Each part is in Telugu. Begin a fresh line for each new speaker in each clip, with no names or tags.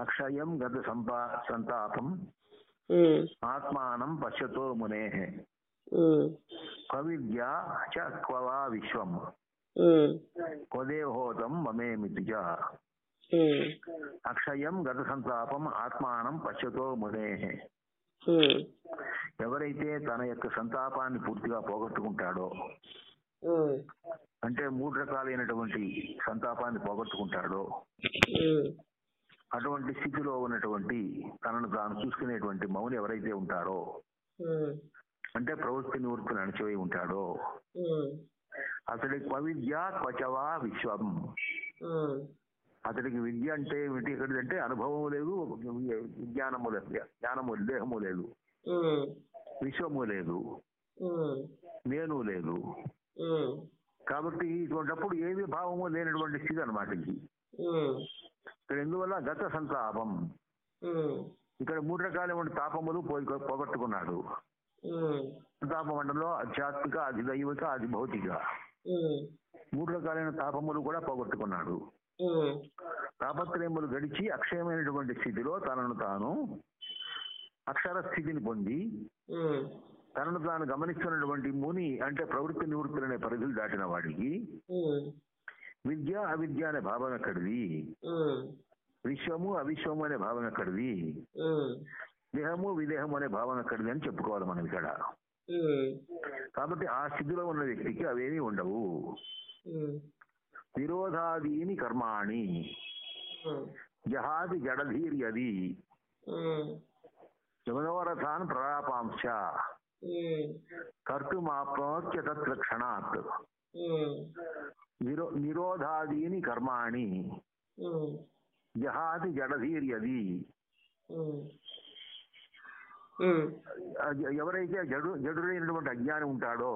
అక్షయం గత సంపా సంతాపం ఆత్మానం పశ్యతో మునే కవిద్య చ క్వవా విశ్వం క్వదేహోతం మమేమితి చ అక్షయం గత సంతాపం ఆత్మానం పశ్యతో మునే ఎవరైతే తన యొక్క సంతాపాన్ని పూర్తిగా పోగొట్టుకుంటాడో అంటే మూడు రకాలైనటువంటి సంతాపాన్ని పోగొట్టుకుంటాడో అటువంటి స్థితిలో ఉన్నటువంటి తనను తాను చూసుకునేటువంటి మౌని ఎవరైతే ఉంటారో అంటే ప్రవృత్తి నివృత్తిని అణచివేయి ఉంటాడో
ఉమ్,
అతడికి అవిద్య క్వచవా విశ్వం. అతడికి విద్య అంటే ఏమిటి? ఎక్కడిదంటే అనుభవము లేదు విజ్ఞానము లేదు జ్ఞానము దేహము లేదు విశ్వము లేదు నేను లేదు. కాబట్టి ఇటువంటిప్పుడు ఏమి భావము లేనటువంటి స్థితి అనమాట ఇది. ఇక్కడ ఎందువల్ల గత సంతాపం ఇక్కడ మూడు రకాలైన తాపములు పోయి పోగొట్టుకున్నాడు.
ఉమ్,
తాప మండలంలో ఆధ్యాత్మిక అది దైవిక అది భౌతిక. మూడు రకాలైన తాపములు కూడా పోగొట్టుకున్నాడు. తాపత్రయములు గడిచి అక్షయమైనటువంటి స్థితిలో తనను తాను అక్షర స్థితిని పొంది తనను తాను గమనిస్తున్నటువంటి ముని అంటే ప్రవృత్తి నివృత్తులు అనే పరిధులు దాటిన వాడికి విద్య అవిద్య అనే భావం ఎక్కడిది
ఉమ్,
విశ్వము అవిశ్వము అనే భావం ఎక్కడిది
ఉమ్,
దేహము విదేహము అనే భావం ఎక్కడిది అని చెప్పుకోవాలి మనం ఇక్కడ. కాబట్టి ఆ స్థితిలో ఉన్న వ్యక్తికి అవేమీ ఉండవు.
ఉమ్,
విరోధాదీని కర్మాణి. జహాది జడధీర్యది. యమనోరథాన్ ప్రలాపాంశ.
ఉమ్,
కర్తుమాప్నోత్య తత్ర క్షణాత్.
ఉమ్,
నిరో నిరోధాదీని కర్మాణి జహాది జడధీర్యది. ఎవరైతే జడు జడుడైనటువంటి అజ్ఞాని ఉంటాడో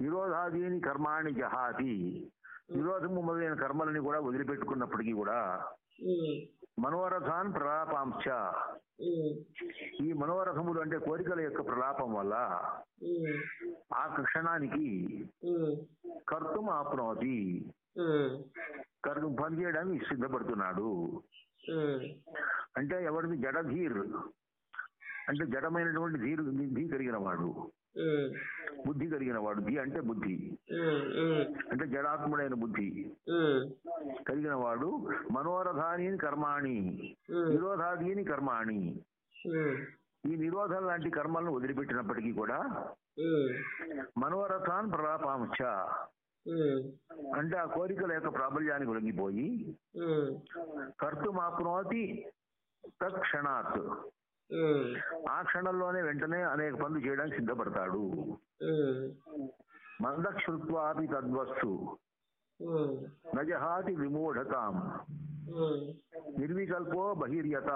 నిరోధాదీని కర్మాణి జహాతి. నిరోధము మొదలైన కర్మలని కూడా వదిలిపెట్టుకున్నప్పటికీ కూడా మనోరథాన్ ప్రలాపాంశ. ఈ మనోరథములు అంటే కోరికల యొక్క ప్రలాపం వల్ల ఆ క్షణానికి కర్తం ఆప్నోతి.
ఉమ్,
కర్తం పనిచేయడానికి సిద్ధపడుతున్నాడు. అంటే ఎవరిది జడధీర్ అంటే జడమైనటువంటి ధీరు ధీ కలిగిన వాడు. బుద్ధి కలిగిన వాడు ధీ అంటే బుద్ధి. అంటే జడాత్ముడైన బుద్ధి. కలిగిన వాడు మనోరథాని కర్మాణి
ఉమ్,
నిరోధాదీని కర్మాణి. ఈ నిరోధం లాంటి కర్మలను వదిలిపెట్టినప్పటికీ కూడా మనోరథాన్ ప్రలాపాంశ. అంటే ఆ కోరికల యొక్క ప్రాబల్యానికి లొంగిపోయి
ఉమ్,
కర్తుమాప్నోతి తత్క్షణాత్.
ఉమ్,
ఆ క్షణంలోనే వెంటనే అనేక పనులు చేయడానికి సిద్ధపడతాడు.
ఉమ్,
మందక్షృత్వాపి తద్వస్తు. నజహాతి విమూఢతాం. నిర్వికల్పో బహిర్యత.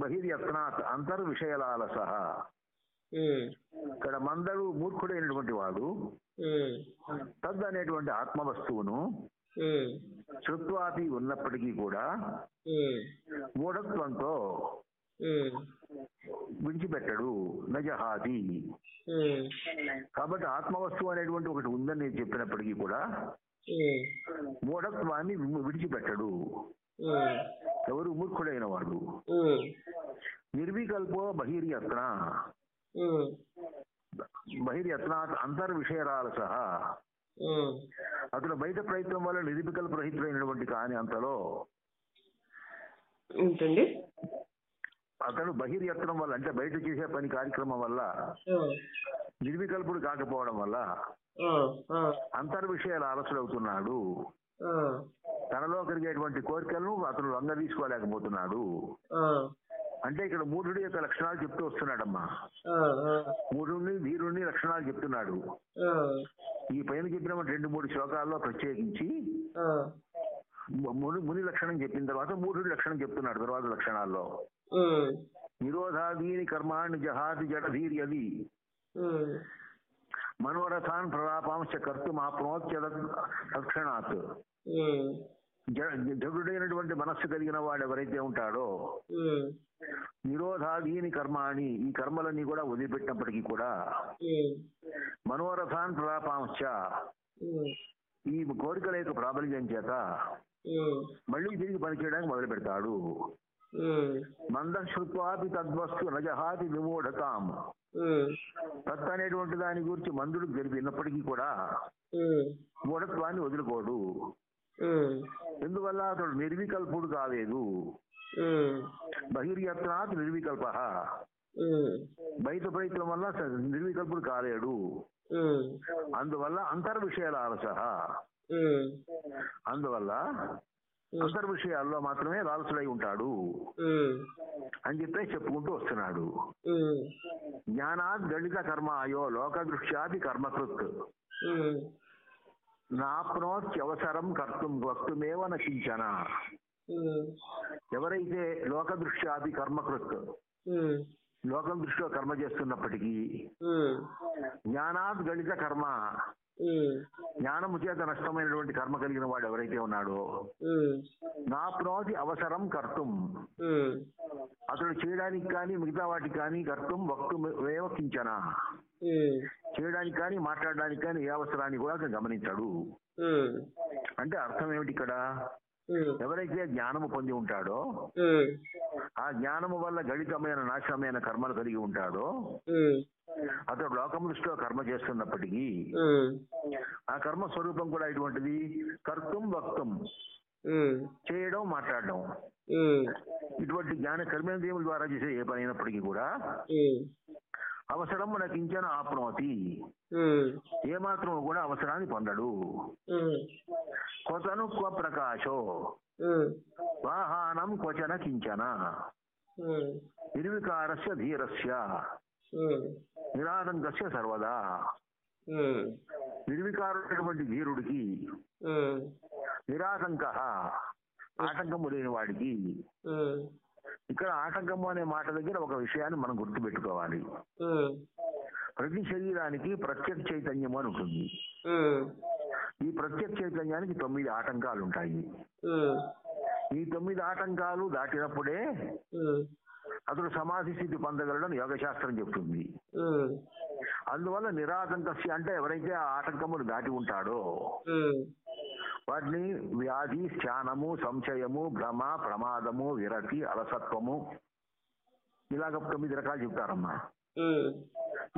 బహిర్యత్నాత్ అంతర్విషయలాలస.
ఉమ్,
ఇక్కడ మందడు మూర్ఖుడైనటువంటి వాడు. తద్ అనేటువంటి ఆత్మ శృత్వాపి ఉన్నప్పటికీ కూడా మూఢత్వంతో విడిచిపెట్టడు నజహాతి.
ఉమ్,
కాబట్టి ఆత్మవస్తువు అనేటువంటి ఒకటి ఉందని నేను చెప్పినప్పటికీ కూడా మూఢత్వాన్ని విడిచిపెట్టడు. ఎవరు మూర్ఖుడైన వాడు
ఉమ్,
నిర్వికల్పో బహిర్యత్న
ఉమ్,
బహిర్యత్నాత్ అంతర్విషయరాల సహా
ఉమ్,
అతను బయట ప్రయత్నం వల్ల నిర్వికల్ప రహితుడైనటువంటి కాని అంతలో
ఏంటండి
అతను బహిర్యత్నం వల్ల అంటే బయట చేసే పని కార్యక్రమం వల్ల నిర్వికల్పుడు కాకపోవడం వల్ల
ఆ, ఆ,
అంతర్విషయాలు ఆలసుడవుతున్నాడు
ఆ,
తనలో కలిగేటువంటి కోరికలను అతను లొంగ తీసుకోలేకపోతున్నాడు అంటే ఇక్కడ మూఢుడి యొక్క లక్షణాలు చెప్తూ వస్తున్నాడమ్మా. మూఢుణ్ణి వీరుణ్ణి లక్షణాలు చెప్తున్నాడు. ఈ పైన చెప్పిన రెండు మూడు శ్లోకాల్లో ప్రత్యేకించి ముని ముని లక్షణం చెప్పిన తర్వాత మూఢుడి లక్షణం చెప్తున్నాడు తర్వాత లక్షణాల్లో. నిరోధాదీని కర్మాణి జహాది జడధీర్యది
ఉమ్,
మనోరథాన్ ప్రలాపాంశ కర్తుమాప్నోత్య తక్షణాత్.
ఉమ్,
జ- జడుడైనటువంటి మనస్సు కలిగిన వాడు ఎవరైతే ఉంటాడో నిరోధాదీని కర్మాణి ఈ కర్మలన్నీ కూడా వదిలిపెట్టినప్పటికీ కూడా మనోరథాన్ ప్రలాపాంశ ఈ కోరికల యొక్క ప్రాబల్యం చేత మళ్ళీ తిరిగి పనిచేయడానికి మొదలు పెడతాడు. మందశ్రుత్వాపి తద్వస్తు నజహాతి విమూఢతాం. తత్ అనేటువంటి దాని గురించి మందుడు తెలిపినప్పటికీ కూడా మూఢత్వాన్ని వదులుకోడు. ఎందువల్ల అతడు నిర్వికల్పుడు కాలేదు? బహిర్యత్నాత్ నిర్వికల్ప. బయట ప్రయత్నం వల్ల నిర్వికల్పుడు కాలేడు. అందువల్ల అంతర్ విషయాల అలస అందువల్ల అంతర్ విషయాల్లో మాత్రమే లాలసుడై ఉంటాడు. అని చెప్పే చెప్పుకుంటూ వస్తున్నాడు. జ్ఞానాత్ గణిత కర్మాయో లోక దృష్ట్యాది కర్మకృత్. నాప్నోత్యవసరం కర్తం వక్తుమేవ నశించన. ఎవరైతే లోక దృష్ట్యాది కర్మకృత్ లోకం దృష్టిలో కర్మ చేస్తున్నప్పటికీ జ్ఞానాత్ గణిత కర్మ జ్ఞానము చేత నష్టమైనటువంటి కర్మ కలిగిన వాడు ఎవరైతే ఉన్నాడో
ఉమ్,
నాప్నోతి అవసరం కర్తం. అతడు చేయడానికి కానీ మిగతా వాటికి కానీ కర్తం వక్తు ఏవ కించన.
ఉమ్,
చేయడానికి కానీ మాట్లాడడానికి కానీ ఏ అవసరాన్ని కూడా అతను గమనించాడు. అంటే అర్థం ఏమిటి ఇక్కడ? ఎవరైతే జ్ఞానము పొంది ఉంటాడో ఆ జ్ఞానము వల్ల గణితమైన నాశనమైన కర్మలు కలిగి ఉంటాడో అతడు లోకం దృష్టిలో కర్మ చేస్తున్నప్పటికీ ఆ కర్మ స్వరూపం కూడా ఇటువంటిది కర్తం వక్తం. చేయడం మాట్లాడడం. ఇటువంటి జ్ఞాన కర్మేంద్రియముల ద్వారా చేసే ఏ పని అయినప్పటికీ కూడా అవసరం మనకించిన ఆప్నోతి. ఏమాత్రం కూడా అవసరాన్ని పొందడు. కొతను క్వ ప్రకాశో. వాహనం క్వచన కించన. నిర్వికారస్య ధీరస్య.
ఉమ్,
నిరాతంకస్య సర్వదా. నిర్వికారుడైనటువంటి ధీరుడికి
ఉమ్,
నిరాతంక ఆటంకము లేని వాడికి ఇక్కడ ఆటంకము అనే మాట దగ్గర ఒక విషయాన్ని మనం గుర్తుపెట్టుకోవాలి. ప్రతి శరీరానికి ప్రత్యక్ష చైతన్యం అని ఉంటుంది. ఈ ప్రత్యక్ష చైతన్యానికి తొమ్మిది ఆటంకాలు ఉంటాయి ఈ తొమ్మిది ఆటంకాలు దాటినప్పుడే అతడు సమాధి స్థితి పొందగలడని యోగశాస్త్రం చెప్తుంది. అందువల్ల నిరాతంకస్య అంటే ఎవరైతే ఆ ఆటంకములు దాటి ఉంటాడో వాటిని వ్యాధి స్థానము సంశయము భ్రమ ప్రమాదము విరతి అలసత్వము. ఇలాగ తొమ్మిది రకాలు చెప్తారమ్మా.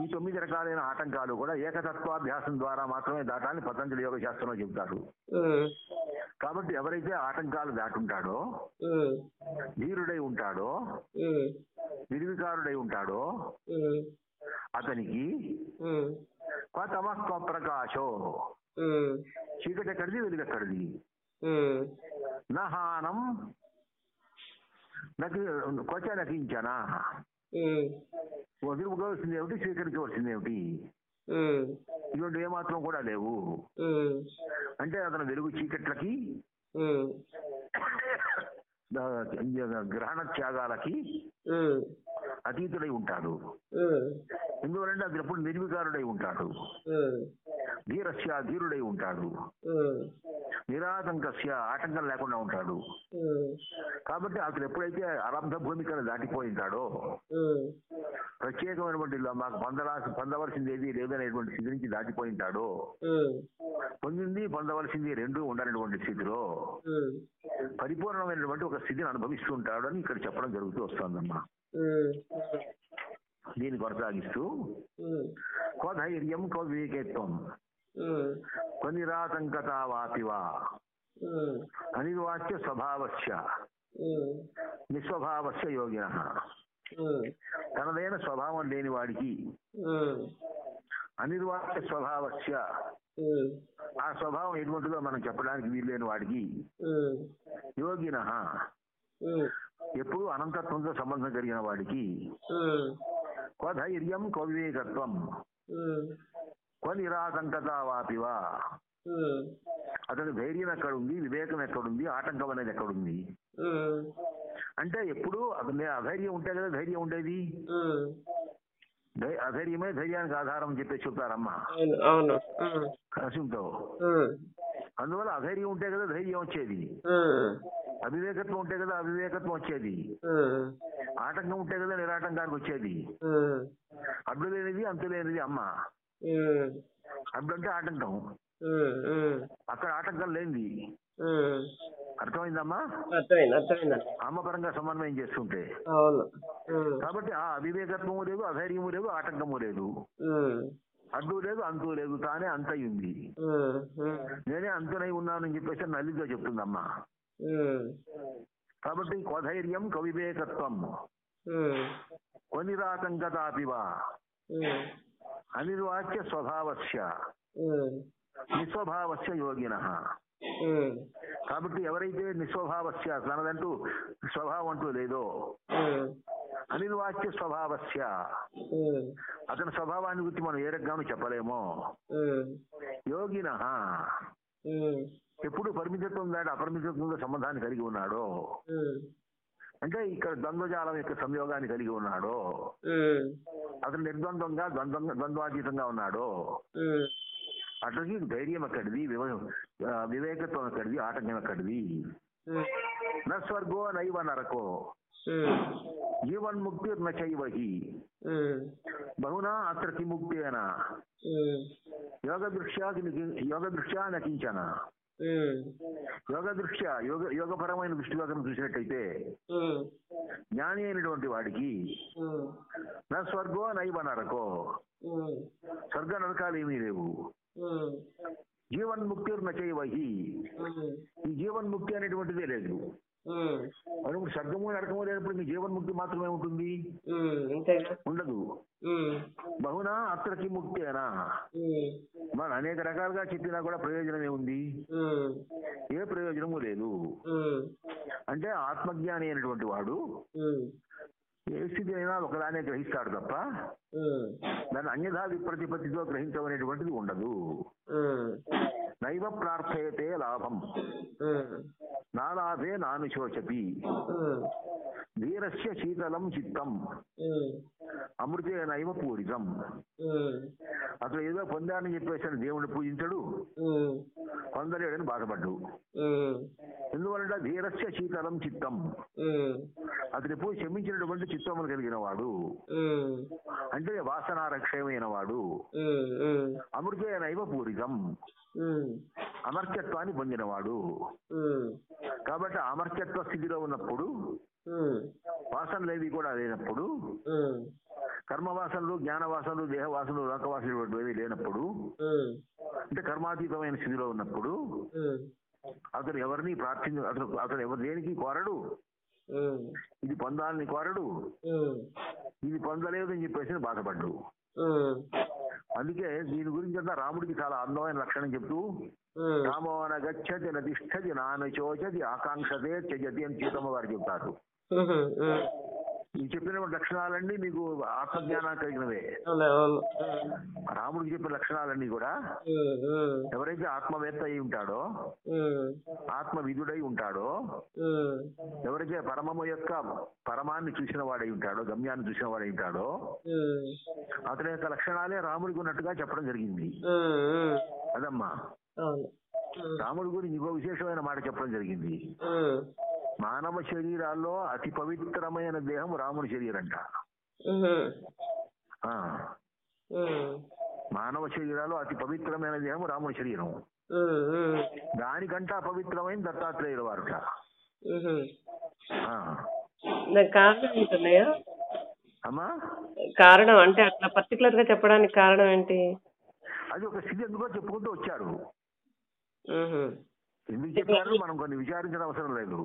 ఈ తొమ్మిది రకాలైన ఆటంకాలు కూడా ఏకతత్వాభ్యాసం ద్వారా మాత్రమే దాటాలని పతంజలి యోగ శాస్త్రంలో చెప్తారు
ఉమ్,
కాబట్టి ఎవరైతే ఆటంకాలు దాటుంటాడో ధీరుడై ఉంటాడో నిర్వికారుడై ఉంటాడో అతనికి ప్రకాశో. చీకటి ఎక్కడిది? వెలుగెక్కడిది
ఉమ్,
నహానం. నకి కొచ్చ నకించన
ఉమ్,
వదులుకోవాల్సింది ఏమిటి? స్వీకరించవలసింది ఏమిటి? ఇటువంటి ఏమాత్రం కూడా లేవు. అంటే అతను వెలుగు చీకట్లకి గ్రహణ త్యాగాలకి అతీతుడై ఉంటాడు. ఎందువలంటే అతను ఎప్పుడు నిర్వికారుడై ఉంటాడు
ఉమ్,
ధీరస్య ధీరుడై ఉంటాడు
ఉమ్,
నిరాతంకస్య ఆటంకం లేకుండా ఉంటాడు. కాబట్టి అతను ఎప్పుడైతే అరబ్ధ భూమికను దాటిపోయి ఉంటాడో
ఉమ్,
ప్రత్యేకమైనటువంటి మాకు పొందరా పొందవలసింది ఏది లేదనేటువంటి స్థితి నుంచి దాటిపోయి ఉంటాడో.
ఉమ్,
పొందింది పొందవలసింది రెండు ఉండనటువంటి స్థితిలో పరిపూర్ణమైనటువంటి ఒక స్థితిని అనుభవిస్తూ ఉంటాడు అని ఇక్కడ చెప్పడం జరుగుతూ వస్తుందమ్మా. దీన్ని కొనసాగిస్తూ
ఉమ్,
క్వధైర్యం క్వ స్వభావస్య నిస్వభావస్య యోగిన. తనదైన స్వభావం లేని వాడికి
ఉమ్,
అనిర్వాచ్య స్వభావస్య ఆ స్వభావం ఎటువంటిదో మనం చెప్పడానికి వీల్లేని వాడికి యోగిన. ఎప్పుడు అనంతత్వంతో సంబంధం కలిగిన వాడికి క్వధైర్యం క్వవివేకత్వం. వాపివా
ఉమ్,
అతని ధైర్యం ఎక్కడుంది? వివేకం ఎక్కడుంది? ఆటంకం అనేది ఎక్కడుంది? అంటే ఎప్పుడు అతని అధైర్యం ఉంటే కదా ధైర్యం ఉండేది? అధైర్యమే ధైర్యానికి ఆధారం అని చెప్పేసి చెప్తారమ్మా.
ఉమ్,
అందువల్ల అధైర్యం ఉంటే కదా ధైర్యం వచ్చేది. అవివేకత్వం ఉంటే కదా అవివేకత్వం వచ్చేది. ఆటంకం ఉంటే కదా నిరాటంకానికి వచ్చేది. అడ్డు లేనిది అంతు లేనిది అమ్మ. అంటే ఆటంకం. అక్కడ ఆటంకం లేనిది. అర్థమైందమ్మా?
అర్థమైంది అర్థమైందండి
అమ్మ పరంగా సమన్వయం చేస్తుంటే.
అవును.
కాబట్టి ఆ అవివేకత్వము లేదు అధైర్యము లేదు ఆటంకము లేదు. అడ్డు లేదు అంతు లేదు తానే అంతయి ఉంది
ఉమ్, ఉమ్,
నేనే అంతునై ఉన్నానని చెప్పేసి నల్లితో చెప్తుందమ్మా. కాబట్టి క్వధైర్యం కవివేకత్వం.
ఉమ్,
అనిర్వాచ్య స్వభావస్య నిస్వభావస్య యోగిన కాబట్టి ఎవరైతే నిస్వభావస్య తనదంటూ స్వభావం అంటూ లేదో అనిర్వాచ్య స్వభావస్య. అతని స్వభావాన్ని గురించి మనం ఏ రకంగానూ చెప్పలేమో. యోగిన. ఎప్పుడు పరిమితత్వం దాటి అపరిమితత్వంతో సంబంధాన్ని కలిగి ఉన్నాడో అంటే ఇక్కడ ద్వంద్వజాలం యొక్క సంయోగాన్ని కలిగి ఉన్నాడో అతను నిర్ద్వంద్వంగా ద్వంద్వంగా ద్వంద్వాతీతంగా ఉన్నాడో అతనికి ధైర్యం ఆ, వివేకత్వం ఎక్కడిది ఆటంకం ఎక్కడిది
ఉమ్,
న స్వర్గో నైవ నరకో.
ఉమ్,
జీవన్ముక్తి నైవహి బహునా అత్ర కిముక్తేన
ఉమ్,
యోగ దృష్ట్యా యోగ దృష్ట్యా నకించన
ఉమ్,
యోగ దృష్ట్యా యోగ యోగపరమైన దృష్టిలో కనుక చూసినట్టయితే జ్ఞాని అయినటువంటి వాడికి నా స్వర్గో నైవ నరకో. స్వర్గ నరకాలు ఏమీ లేవు. జీవన్ముక్తి నచైవహి
ఉమ్,
ఈ జీవన్ముక్తి అనేటువంటిదే లేదు. మరి ఇప్పుడు స్వర్గము నరకము లేనప్పుడు మీ జీవన్ముక్తి మాత్రమే ఉంటుంది? ఉండదు. బహునా అత్రకి ముక్తేనా
ఉమ్,
మనం అనేక రకాలుగా చెప్పినా కూడా ప్రయోజనం ఏముంది
ఉమ్,
ఏ ప్రయోజనము లేదు. అంటే ఆత్మజ్ఞాని అయినటువంటి వాడు
ఉమ్,
ఏ స్థితి అయినా ఒకదానే గ్రహిస్తాడు తప్ప దాన్ని అన్యథా విప్రతిపత్తితో గ్రహించమనేటువంటిది ఉండదు. నైవ ప్రార్థయతే లాభం. నా లాభే నాను శోచతి.
ఉమ్,
ధీరస్య శీతలం చిత్తం.
ఉమ్,
అమృతే నైవ పూరితం. అతడు ఏదో పొందానని చెప్పేసి దేవుణ్ణి పూజించడు. పొందలేడని బాధపడ్డు. ఎందువల్ల? ధీరస్య శీతలం చిత్తం. అతని ఎప్పుడు క్షమించినటువంటి చిత్తములు కలిగిన వాడు అంటే వాసనారక్షయమైన వాడు
ఉమ్,
అమృతేనైవ పూరితం
ఉమ్,
అమర్త్యత్వాన్ని పొందినవాడు. కాబట్టి అమర్త్యత్వ స్థితిలో ఉన్నప్పుడు
ఉమ్,
వాసనలేవి కూడా లేనప్పుడు కర్మవాసనలు జ్ఞానవాసనలు దేహవాసనలు లోకవాసనలు ఏవి లేనప్పుడు అంటే కర్మాతీతమైన స్థితిలో ఉన్నప్పుడు అతడు ఎవరిని ప్రార్థించ అతడు అతడు ఎవరు దేనికి కోరడు? ఇది పొందాలని కోరడు ఇది పొందలేదు అని చెప్పేసి బాధపడ్డు. అందుకే దీని గురించి అంతా రాముడికి చాలా అందమైన లక్షణం చెప్తూ
ఉమ్,
రామో నగచ్చతి నతిష్టతి నానచోచతి ఆకాంక్షతే త్యజతి అని సీతమ్మ గారు చెప్తారు. ఈ చెప్పిన లక్షణాలన్నీ మీకు ఆత్మజ్ఞానం కలిగినవే. రాముడికి చెప్పిన లక్షణాలన్నీ కూడా ఎవరైతే ఆత్మవేత్త అయి ఉంటాడో ఆత్మ విధుడై ఉంటాడో ఎవరైతే పరమము యొక్క పరమాన్ని చూసిన వాడై ఉంటాడో గమ్యాన్ని చూసిన వాడై ఉంటాడో అతని యొక్క లక్షణాలే రాముడికి ఉన్నట్టుగా చెప్పడం జరిగింది. అదమ్మా. రాముడి గురించి ఇంకో విశేషమైన మాట చెప్పడం జరిగింది. మానవ శరీరాల్లో అతి పవిత్రమైన దేహం రాముడి శరీరంట. మానవ శరీరాల్లో అతి పవిత్రమైన దేహం రాముడి శరీరం. దానికంటా పవిత్రమైన దత్తాత్రేయుల వారుట. అమ్మా?
కారణం అంటే అట్లా పర్టికులర్గా చెప్పడానికి కారణం ఏంటి?
అది ఒక స్థితి ఎందుకో చెప్పుకుంటూ వచ్చారు. ఎందుకు చెప్పారు? మనం కొన్ని విచారించిన అవసరం లేదు.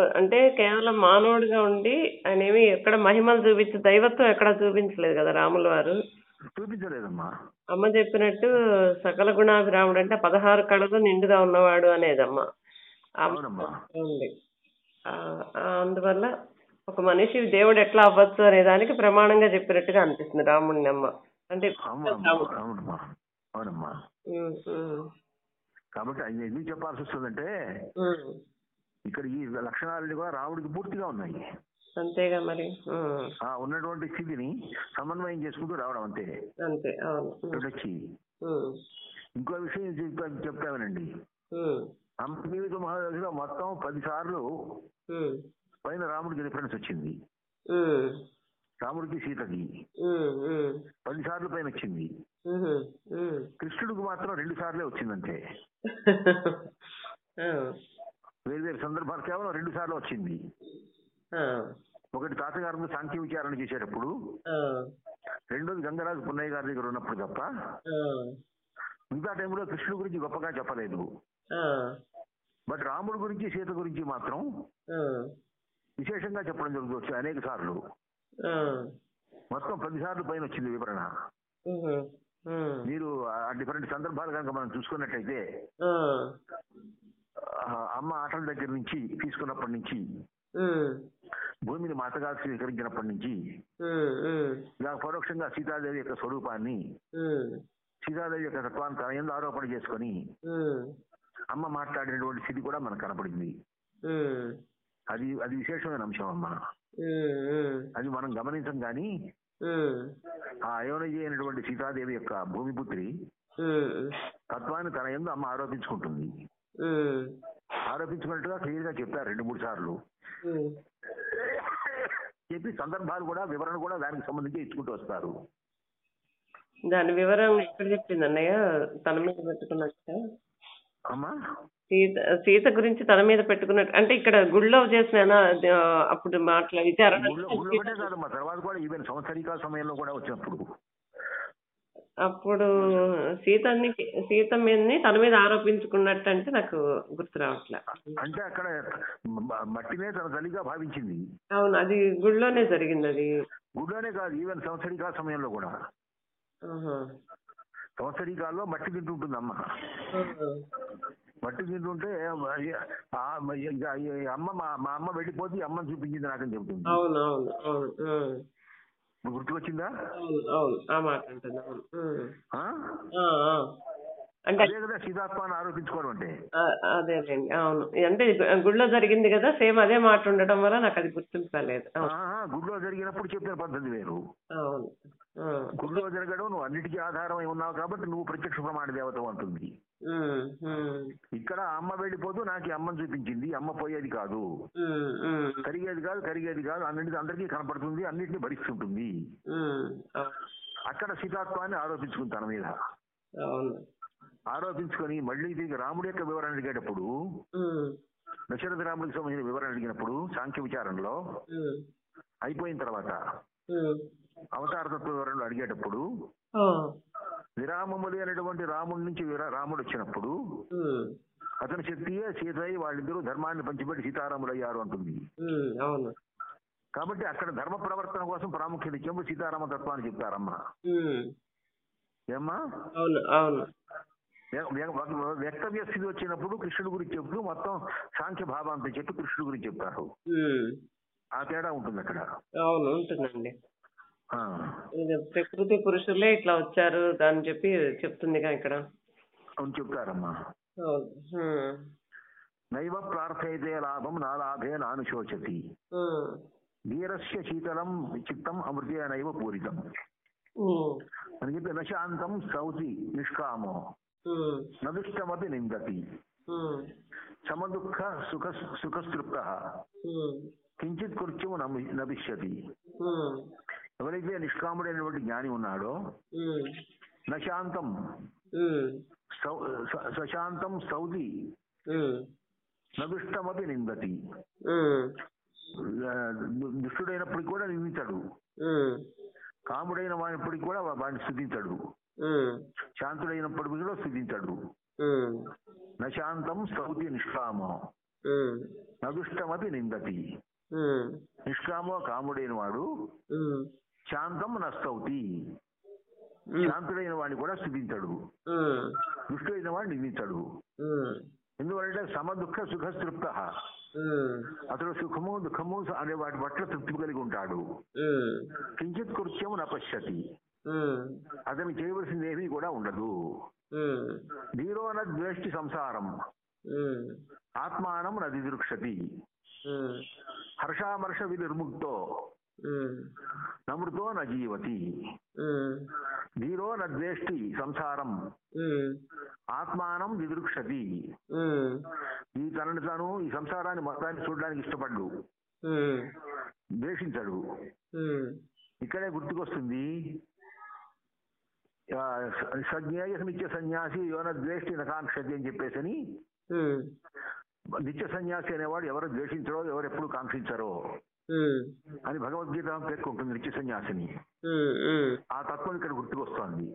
అంటే కేవలం మానవుడిగా ఉండి ఆయన ఏమి ఎక్కడ మహిమలు చూపించి దైవత్వం ఎక్కడ చూపించలేదు కదా రాముల వారు.
చూపించలేదమ్మా.
అమ్మ చెప్పినట్టు సకల గుణాభిరాముడు అంటే పదహారు కళలు నిండుగా ఉన్నవాడు అనేదమ్మ. ఉంది. ఆ, అందువల్ల ఒక మనిషి దేవుడు ఎట్లా అవ్వచ్చు అనే దానికి ప్రమాణంగా చెప్పినట్టుగా అనిపిస్తుంది రాముడిని అమ్మ. అంటే
కాబట్టి ఎందుకు చెప్పాల్సి వస్తుందంటే. ఇక్కడ ఈ లక్షణాలన్నీ కూడా రాముడికి పూర్తిగా ఉన్నాయి.
అంతేగా మరి.
ఆ. ఉన్నటువంటి స్థితిని సమన్వయం చేసుకుంటూ రావడం అంతే. వచ్చి ఇంకో విషయం చెప్తా చెప్తామనండి. అంబీవిక మహాదశలో మొత్తం పది సార్లు పైన రాముడికి రిఫరెన్స్ వచ్చింది. రాముడికి సీతకి. పది సార్లు పైన వచ్చింది. కృష్ణుడికి మాత్రం రెండు సార్లే వచ్చిందంటే వేరు వేరు సందర్భాలు కేవలం రెండు సార్లు వచ్చింది. ఒకటి తాతగారు సాంఖ్య విచారణ చేసేటప్పుడు రెండోది గంగరాజు పున్నయ్య గారి దగ్గర ఉన్నప్పుడు తప్ప మిగతా టైంలో కృష్ణుడి గురించి గొప్పగా చెప్పలేదు. బట్ రాముడి గురించి సీత గురించి మాత్రం విశేషంగా చెప్పడం జరుగుతుంది అనేక సార్లు. మొత్తం పది సార్లు పైన వచ్చింది వివరణ. మీరు ఆ డిఫరెంట్ సందర్భాలు కనుక మనం చూసుకున్నట్టయితే అమ్మ ఆటల దగ్గర నుంచి తీసుకున్నప్పటి నుంచి భూమిని మాతగా స్వీకరించినప్పటి నుంచి ఇలా పరోక్షంగా సీతాదేవి యొక్క స్వరూపాన్ని సీతాదేవి యొక్క తత్వాన్ని తన ఎందు ఆరోపణ చేసుకొని అమ్మ మాట్లాడినటువంటి స్థితి కూడా మనకు కనపడింది. అది అది విశేషమైన అంశం అమ్మ. అది మనం గమనించం
ఉమ్,
ఆ అయోనజ అయినటువంటి సీతాదేవి యొక్క భూమిపుత్రి తత్వాన్ని తన ఎందు అమ్మ ఆరోపించుకుంటుంది. ఆరోపించుకున్నట్టుగా క్లియర్గా చెప్పారు రెండు మూడు సార్లు. చెప్పి సందర్భాలు కూడా వివరణ కూడా దానికి సంబంధించి ఇచ్చుకుంటూ వస్తారు.
దాని వివరం ఎక్కడ చెప్పింది అన్నయ్య? తన మీద పెట్టుకున్నట్ట?
అమ్మా?
సీత సీత గురించి తన మీద పెట్టుకున్నట్టు. అంటే ఇక్కడ గుళ్ళో చేసిన అప్పుడు మాటల విచారణ
గుళ్ళో గుళ్ళో ఒకటే కాదు మా తర్వాత కూడా ఈవెన్ సమయంలో కూడా వచ్చినప్పుడు.
అప్పుడు సీతని సీత మీదని తన మీద ఆరోపించుకున్నట్టు అంటే నాకు గుర్తు రావట్లే.
అంటే అక్కడ మ- మట్టినే తన తల్లిగా భావించింది.
అవును అది గుళ్ళోనే జరిగింది అది
గుడిలోనే కాదు ఈవెన్ సంవత్సరికాల సమయంలో కూడా. సంవత్సరికాల్లో మట్టి తింటుంటుంది అమ్మ. మట్టి తింటుంటే అమ్మ మా మా అమ్మ వెళ్ళిపోతే అమ్మని చూపించింది నాకని చెబుతుంది
అవును అవును
గుర్తుకొచ్చిందా.
అంటే
సీతాత్మాన్ని ఆరోపించుకోవడం అంటే.
అదేలేండి అవును. అంటే గు- గుళ్ళో జరిగింది కదా సేమ్ అదే మాట ఉండడం వల్ల నాకు అది
ఆహా, గుడిలో జరిగినప్పుడు చెప్పిన పద్ధతి వేరు.
అవును.
గుడిలో జరగడం నువ్వు అన్నిటికీ ఆధారమై ఉన్నావు కాబట్టి నువ్వు ప్రత్యక్ష ప్రమాణ దేవత అంటుంది. ఇక్కడ అమ్మ వెళ్ళిపోతూ నాకు అమ్మని చూపించింది. అమ్మ పోయేది కాదు. కరిగేది కాదు కరిగేది కాదు. అన్నింటి అందరికీ కనపడుతుంది అన్నింటినీ భరిస్తుంటుంది. అక్కడ సీతాత్వాన్ని ఆరోపించుకుంది తన మీద. ఆరోపించుకొని మళ్ళీ తిరిగి రాముడి యొక్క వివరణ అడిగేటప్పుడు దశరథ రాముడికి సంబంధించిన వివరణ అడిగినప్పుడు సాంఖ్య విచారణలో అయిపోయిన తర్వాత
ఉమ్.
అవతార తత్వ వివరణలు అడిగేటప్పుడు
ఆ,
విరామము లేనటువంటి రాముడి నుంచి రాముడు వచ్చినప్పుడు అతని శక్తియే సీతయ్య వాళ్ళిద్దరూ ధర్మాన్ని పంచిపెట్టి సీతారాములయ్యారు అంటుంది.
ఉమ్, అవును.
కాబట్టి అక్కడ ధర్మ ప్రవర్తన కోసం ప్రాముఖ్యత ఇచ్చాము సీతారామ తత్వాన్ని చెప్తారమ్మా. ఏమ్మా? వ్యక్తవ్య స్థితి వచ్చినప్పుడు కృష్ణుడి గురించి చెప్తూ మొత్తం సాంఖ్య భావాంతం చెప్పి కృష్ణుడి గురించి చెప్తారు. ఆ తేడా ఉంటుంది అక్కడ
అవును ఉంటుందండి.
ఆ.
ఇది ప్రకృతి పురుషులే ఇట్లా వచ్చారు అని చెప్పి చెప్తుందిగా ఇక్కడ.
అవును చెప్తారమ్మా.
అవును
నైవ ప్రార్థయతే లాభం నా లాభే నానుశోచతి
ఉమ్,
వీరస్య శీతలం చిత్తం అమృతేనైవ పూరితం.
ఉమ్,
అని చెప్పి నశాంతం సౌతి నిష్కామో.
ఉమ్,
నదుష్టమపి నిందతి. సమదుఃఖ సుఖ సుఖస్తృప్త కించిత్ కృత్యము నమి- నభిష్యతి.
ఉమ్,
ఎవరైతే నిష్కాముడైనటువంటి జ్ఞాని ఉన్నాడో నశాంతం. సశాంతం సౌది
ఉమ్,
నదుష్టమపి నిందతి.
ఉమ్,
ఆ, దు- దుష్టుడైనప్పటికీ కూడా నిందించడు కాముడైన వాడినప్పటికీ కూడా వాడిని స్థుతించడు. శాంతుడైనప్పటికీ కూడా స్థుతించడు. నశాంతం సౌతి నిష్కామో.
ఉమ్,
నదుష్టమపి నిందతి. నిష్కామో కాముడైన వాడు. శాంతం
ఉమ్,
శాంతుడైన వాడిని కూడా స్థుతించడు. దుష్టుడైన వాడిని నిందించడు. ఎందుకంటే సమదుఃఖ సుఖస్తృప్త
ఉమ్,
అతడు సుఖము దుఃఖము అనే వాటి పట్ల తృప్తి కలిగి ఉంటాడు. కించిత్ కృత్యము నపశ్యతి. అతను చేయవలసింది ఏమీ కూడా ఉండదు. ధీరోన ద్వేష్టి సంసారం. ఆత్మానం నదిదృక్షతి
ఉమ్,
హర్షామర్ష వినిర్ముక్తో. నమృతో న జీవతి. ధీరో న ద్వేష్టి సంసారం. ఆత్మానం విదృక్షతి. ఈ తనని తాను ఈ సంసారాన్ని మొత్తాన్ని చూడడానికి ఇష్టపడ్డు. ద్వేషించడు. ఇక్కడే గుర్తుకొస్తుంది సజ్ఞేయ నిత్య సన్యాసి యోన ద్వేష్టి నకాంక్షతి అని చెప్పేసని.
ఉమ్,
నిత్య సన్యాసి అనేవాడు ఎవరు ద్వేషించరో ఎవరు ఎప్పుడు కాంక్షించరో. అని భగవద్గీత పేర్కొంటుంది నిత్య సన్యాసిని. ఆ తత్వం ఇక్కడ గుర్తుకొస్తోంది.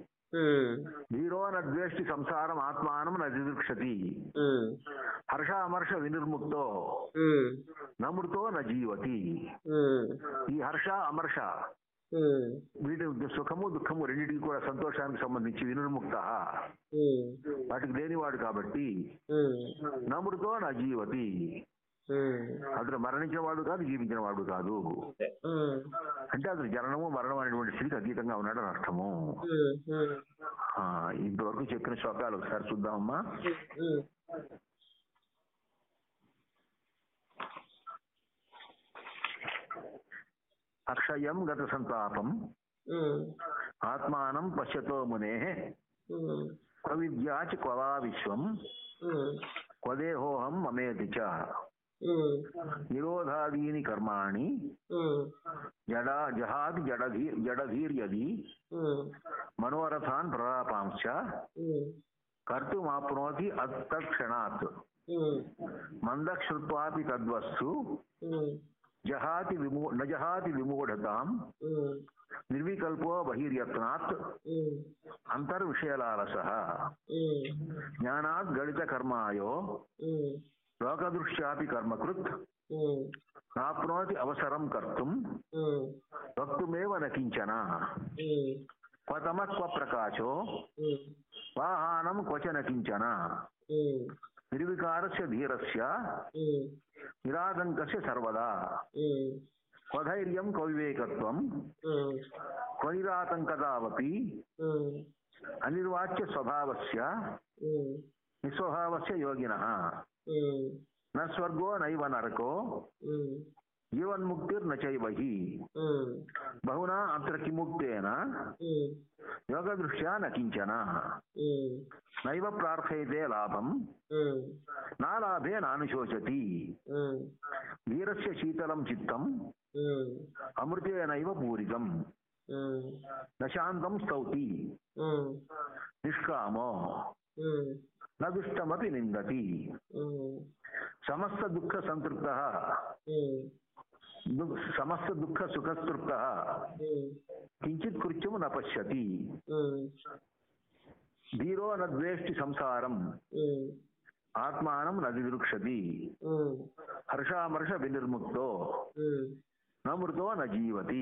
ధీరో నద్వేష్టి సంసారం ఆత్మానం నదిదృక్షతి హర్ష అమర్ష వినిర్ముక్తో.
ఉమ్,
నమృతో న జీవతి.
ఉమ్,
ఈ హర్ష అమర్ష వీటి సుఖము దుఃఖము రెండింటికి కూడా సంతోషానికి సంబంధించి వినిర్ముక్త. వాటికి లేనివాడు కాబట్టి నమృతో నా జీవతి. అతను మరణించిన వాడు కాదు. జీవించిన వాడు కాదు అంటే అతను జననము మరణం అనేటువంటి స్థితికి అతీతంగా ఉన్నాడని అర్థము.
ఉమ్, ఉమ్,
ఆ, ఇంతవరకు చెప్పిన శ్లోకాలు ఒకసారి చూద్దామమ్మా. అక్షయం గత సంతాపం. ఆత్మానం పశ్యతో మునే. క్వవిద్యాచ క్వవా విశ్వం. క్వదేహోహం మమేతి చ.
ఉమ్,
నిరోధాదీని కర్మాణి
ఉమ్,
జడా జహాది జడధీ జడధీర్యది
ఉమ్,
మనోరథాన్ ప్రలాపాంశ
ఉమ్,
కర్తుమాప్నోతి అత్తక్షణాత్
ఉమ్,
మందశ్రుత్వాపి తద్వస్తు
ఉమ్,
జహాతి విమూ న జహాతి లోకదృష్ట్యాపి కర్మకృత్
ఉమ్,
నాప్నోతి అవసరం కర్తుం. వక్తుమేవ న కించన
ఉమ్,
క్వతమ క్వ ప్రకాశో వాహానం క్వచ న కించన
ఉమ్,
నిర్వికారస్య ధీరస్య.
ఉమ్,
నిరాతంకస్య సర్వదా. క్వధైర్యం క్వవివేకత్వం
ఉమ్,
అనిర్వాచ్య స్వభావస్య నిస్వభావస్య యోగినః.
ఉమ్,
న స్వర్గో నైవ నరకో
ఉమ్,
జీవన్ముక్తిర్న చైవ హి
ఉమ్,
బహునా అత్ర కిముక్తేన.
ఉమ్,
యోగదృష్ట్యా న కించన
ఉమ్,
నైవ ప్రార్థయతే లాభం.
ఉమ్,
నా లాభే నానుశోచతి
ఉమ్,
వీరస్య శీతలం చిత్తం
ఉమ్,
అమృతేనైవ పూరితం
ఉమ్,
న శాంతం స్తౌతి
ఉమ్,
నిష్కామో
ఉమ్,
న దుష్టమపి నిందతి సమస్త దుఃఖ సంతృప్త సమస్త దుఃఖ సుఖస్తృప్త కించిత్ కృత్యము న పశ్యతి. ధీరో న ద్వేష్టి సంసారం. ఆత్మానం న దిదృక్షతి
ఉమ్,
హర్షామర్ష వినిర్ముక్తో. నమృతో న జీవతి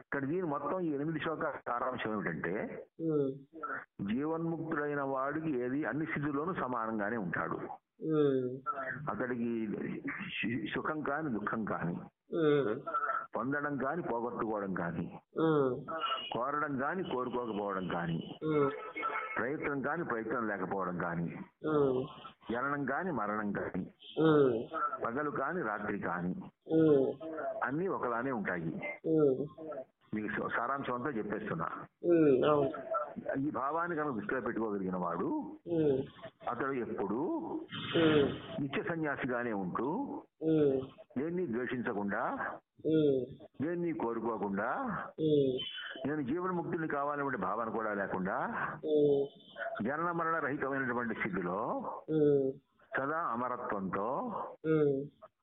ఇక్కడ దీని మొత్తం ఈ ఎనిమిది శ్లోకాల సారాంశం ఏమిటంటే జీవన్ముక్తుడైన వాడికి ఏది అన్ని స్థితుల్లోనూ సమానంగానే ఉంటాడు. అతడికి సుఖం కాని దుఃఖం కాని పొందడం కాని పోగొట్టుకోవడం కాని కోరడం కాని కోరుకోకపోవడం కాని ప్రయత్నం కాని ప్రయత్నం లేకపోవడం కాని జననం కాని మరణం కాని పగలు కాని రాత్రి కాని అన్నీ ఒకలానే ఉంటాయి. మీకు సారాంశం అంతా చెప్పేస్తున్నా. ఈ భావాన్ని కనుక దృష్టిలో పెట్టుకోగలిగిన వాడు అతడు ఎప్పుడు నిత్య సన్యాసిగానే ఉంటూ దేన్ని ద్వేషించకుండా దేన్ని కోరుకోకుండా నేను జీవన్ముక్తుని కావాలనే భావన కూడా లేకుండా జనన మరణ రహితమైనటువంటి స్థితిలో సదా అమరత్వంతో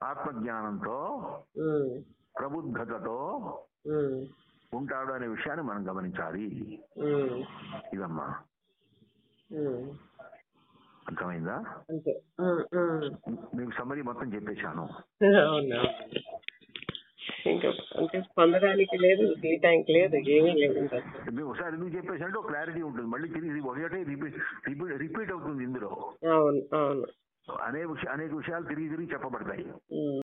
ఆత్మజ్ఞానంతో ప్రబుద్ధతతో ఉంటాడు అనే విషయాన్ని మనం గమనించాలి. ఇదమ్మా. అర్థమైందా. మీకు సమ్మరీ మొత్తం చెప్పేశాను
అవును అవును. ఇంకా అంటే పొందడానికి లేదు తీయటానికి లేదు ఏమీ లేదు.
మీకు ఒకసారి ఎందుకు చెప్పేసానంటే ఒక క్లారిటీ ఉంటుంది మళ్ళీ తిరిగి ఒకటే రిపీట్ రిపీట్ రిపీట్ అవుతుంది ఇందులో
అవును అవును
అనేక అనేక విషయాలు తిరిగి తిరిగి చెప్పబడతాయి.